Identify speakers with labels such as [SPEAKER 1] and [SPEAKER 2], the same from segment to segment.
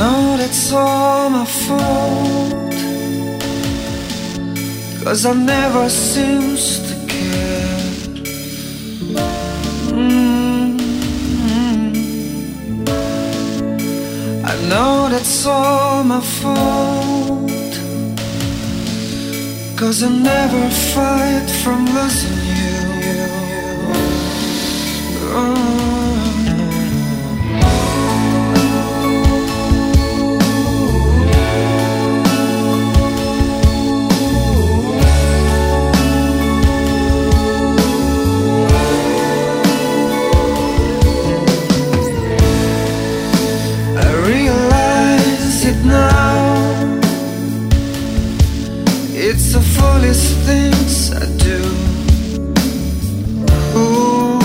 [SPEAKER 1] know that's all my fault. Cause I never seems to care. Mm -hmm. I know that's all my fault. Cause I never fight from losing you. It's the foolish things I do. Ooh,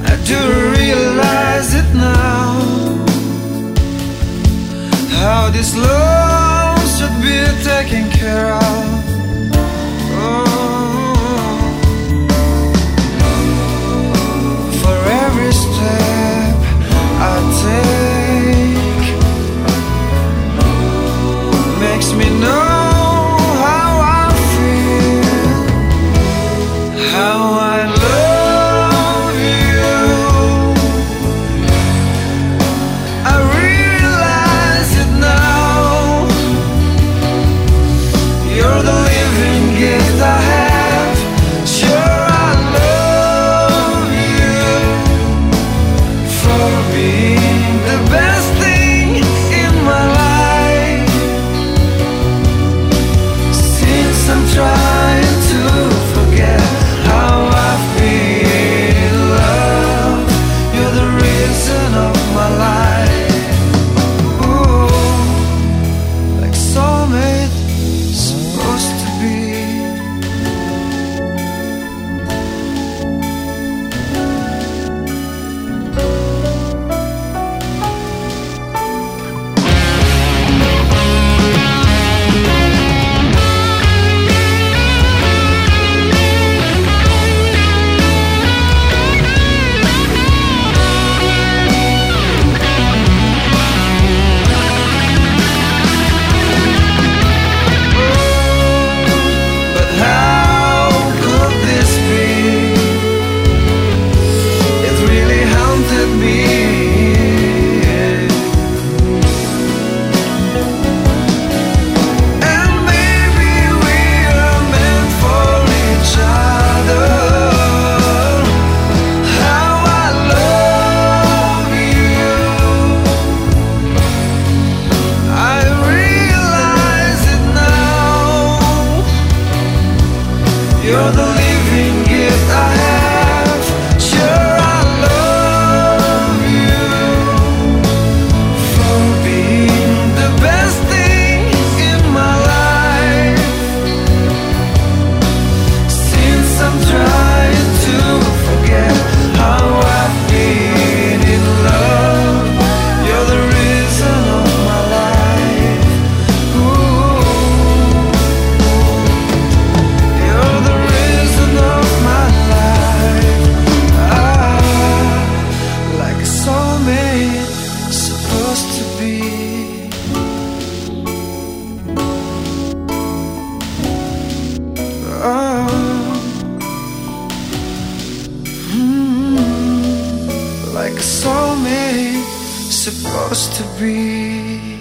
[SPEAKER 1] I do realize it now. How this love should be taken care of. You're the soulmate supposed to be?